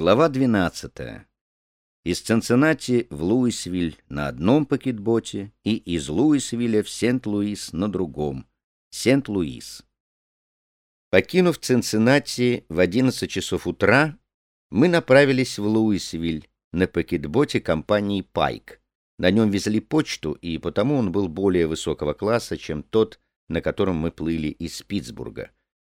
Глава 12. Из Цинциннати в Луисвиль на одном пакетботе и из Луисвилля в Сент-Луис на другом. Сент-Луис. Покинув Цинциннати в 11 часов утра, мы направились в Луисвиль на пакетботе компании «Пайк». На нем везли почту, и потому он был более высокого класса, чем тот, на котором мы плыли из Питтсбурга.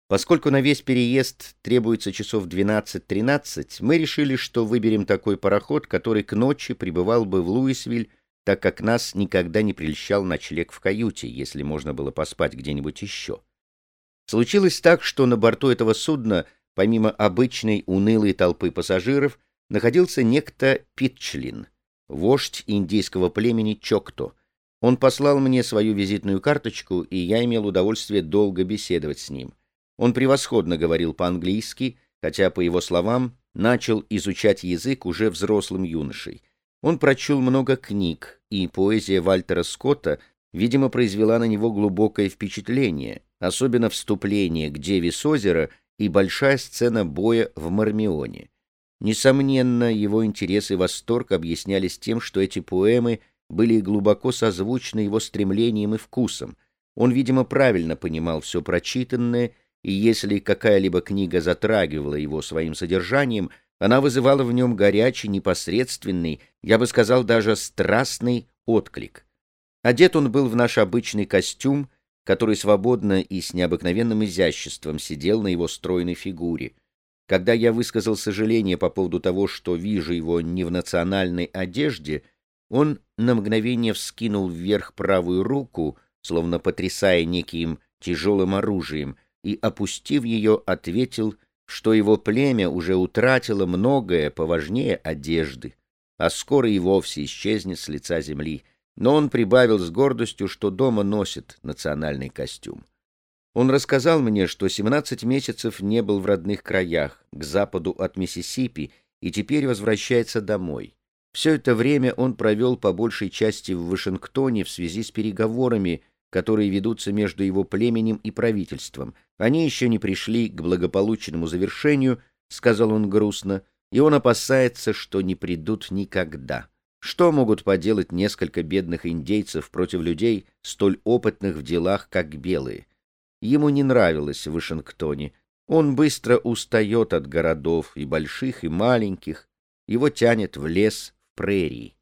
Поскольку на весь переезд требуется часов 12-13, мы решили, что выберем такой пароход, который к ночи прибывал бы в Луисвиль, так как нас никогда не прельщал ночлег в каюте, если можно было поспать где-нибудь еще. Случилось так, что на борту этого судна, помимо обычной унылой толпы пассажиров, находился некто Питчлин, вождь индейского племени Чокто. Он послал мне свою визитную карточку, и я имел удовольствие долго беседовать с ним. Он превосходно говорил по-английски, хотя, по его словам, начал изучать язык уже взрослым юношей. Он прочел много книг, и поэзия Вальтера Скотта, видимо, произвела на него глубокое впечатление, особенно вступление к Деве с озера и большая сцена боя в Мармионе. Несомненно, его интерес и восторг объяснялись тем, что эти поэмы были глубоко созвучны его стремлениям и вкусам. Он, видимо, правильно понимал все прочитанное и если какая-либо книга затрагивала его своим содержанием, она вызывала в нем горячий, непосредственный, я бы сказал, даже страстный отклик. Одет он был в наш обычный костюм, который свободно и с необыкновенным изяществом сидел на его стройной фигуре. Когда я высказал сожаление по поводу того, что вижу его не в национальной одежде, он на мгновение вскинул вверх правую руку, словно потрясая неким тяжелым оружием, и, опустив ее, ответил, что его племя уже утратило многое поважнее одежды, а скоро и вовсе исчезнет с лица земли, но он прибавил с гордостью, что дома носит национальный костюм. Он рассказал мне, что 17 месяцев не был в родных краях, к западу от Миссисипи, и теперь возвращается домой. Все это время он провел по большей части в Вашингтоне в связи с переговорами, которые ведутся между его племенем и правительством. Они еще не пришли к благополучному завершению, — сказал он грустно, — и он опасается, что не придут никогда. Что могут поделать несколько бедных индейцев против людей, столь опытных в делах, как белые? Ему не нравилось в Вашингтоне. Он быстро устает от городов, и больших, и маленьких. Его тянет в лес, в прерии.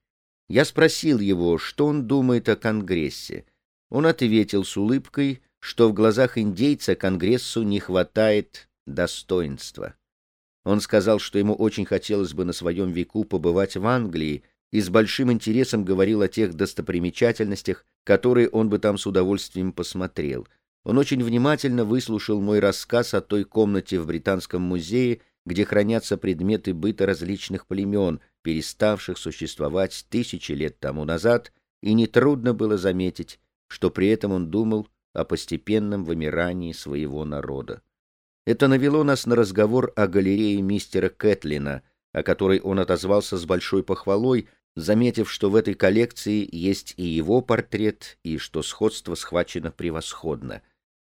Я спросил его, что он думает о Конгрессе. Он ответил с улыбкой, что в глазах индейца Конгрессу не хватает достоинства. Он сказал, что ему очень хотелось бы на своем веку побывать в Англии, и с большим интересом говорил о тех достопримечательностях, которые он бы там с удовольствием посмотрел. Он очень внимательно выслушал мой рассказ о той комнате в Британском музее, где хранятся предметы быта различных племен, переставших существовать тысячи лет тому назад, и нетрудно было заметить, что при этом он думал о постепенном вымирании своего народа. Это навело нас на разговор о галерее мистера Кэтлина, о которой он отозвался с большой похвалой, заметив, что в этой коллекции есть и его портрет, и что сходство схвачено превосходно.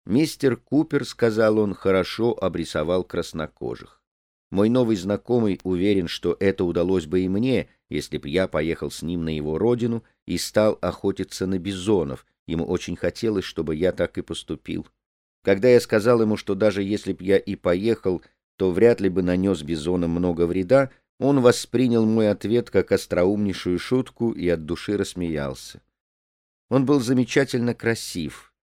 Мистер Купер, сказал он, хорошо обрисовал краснокожих. Мой новый знакомый уверен, что это удалось бы и мне, если б я поехал с ним на его родину и стал охотиться на бизонов, Ему очень хотелось, чтобы я так и поступил. Когда я сказал ему, что даже если б я и поехал, то вряд ли бы нанес бизонам много вреда, он воспринял мой ответ как остроумнейшую шутку и от души рассмеялся. Он был замечательно красив,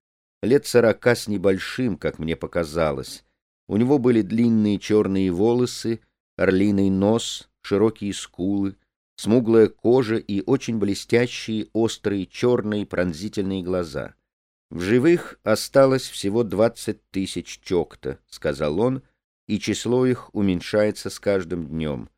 лет сорока с небольшим, как мне показалось. У него были длинные черные волосы, орлиный нос, широкие скулы, смуглая кожа и очень блестящие, острые, черные, пронзительные глаза. «В живых осталось всего двадцать тысяч чокта», — сказал он, и число их уменьшается с каждым днем.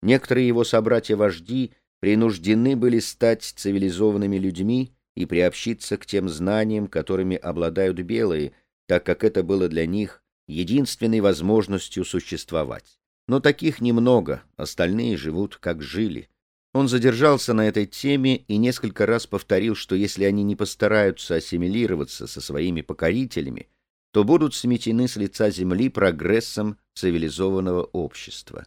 Некоторые его собратья-вожди принуждены были стать цивилизованными людьми и приобщиться к тем знаниям, которыми обладают белые, так как это было для них единственной возможностью существовать. Но таких немного, остальные живут как жили. Он задержался на этой теме и несколько раз повторил, что если они не постараются ассимилироваться со своими покорителями, то будут сметены с лица земли прогрессом цивилизованного общества.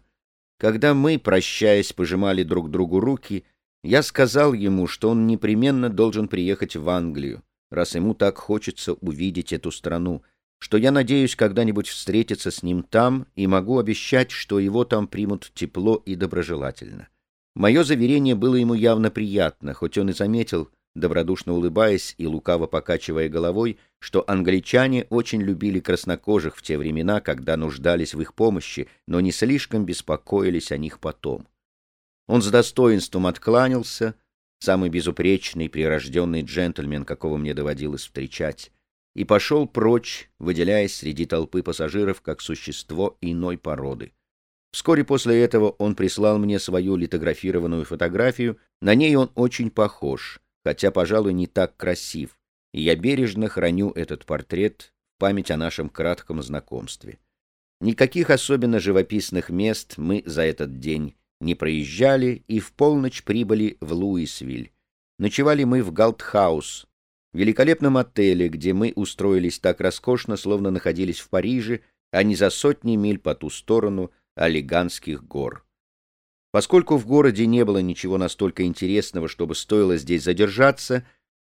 Когда мы, прощаясь, пожимали друг другу руки, я сказал ему, что он непременно должен приехать в Англию, раз ему так хочется увидеть эту страну, что я надеюсь когда-нибудь встретиться с ним там и могу обещать, что его там примут тепло и доброжелательно. Мое заверение было ему явно приятно, хоть он и заметил, добродушно улыбаясь и лукаво покачивая головой, что англичане очень любили краснокожих в те времена, когда нуждались в их помощи, но не слишком беспокоились о них потом. Он с достоинством откланялся, самый безупречный прирожденный джентльмен, какого мне доводилось встречать, и пошел прочь, выделяясь среди толпы пассажиров как существо иной породы. Вскоре после этого он прислал мне свою литографированную фотографию, на ней он очень похож, хотя, пожалуй, не так красив, и я бережно храню этот портрет в память о нашем кратком знакомстве. Никаких особенно живописных мест мы за этот день не проезжали и в полночь прибыли в Луисвиль. Ночевали мы в Галтхаус, великолепном отеле, где мы устроились так роскошно, словно находились в Париже, а не за сотни миль по ту сторону Аллеганских гор. Поскольку в городе не было ничего настолько интересного, чтобы стоило здесь задержаться,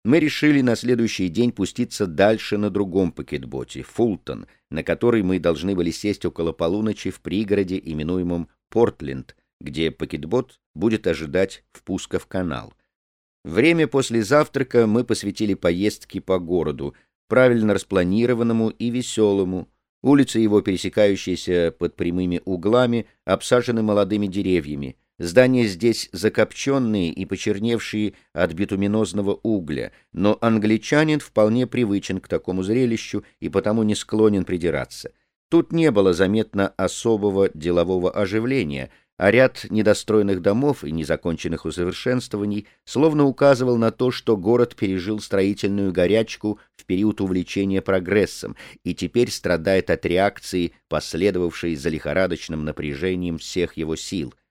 мы решили на следующий день пуститься дальше на другом пакетботе, Фултон, на который мы должны были сесть около полуночи в пригороде, именуемом Портленд, где пакетбот будет ожидать впуска в канал. Время после завтрака мы посвятили поездке по городу, правильно распланированному и веселому, Улицы его, пересекающиеся под прямыми углами, обсажены молодыми деревьями. Здания здесь закопченные и почерневшие от битуминозного угля, но англичанин вполне привычен к такому зрелищу и потому не склонен придираться. Тут не было заметно особого делового оживления — а ряд недостроенных домов и незаконченных усовершенствований словно указывал на то, что город пережил строительную горячку в период увлечения прогрессом и теперь страдает от реакции, последовавшей за лихорадочным напряжением всех его сил —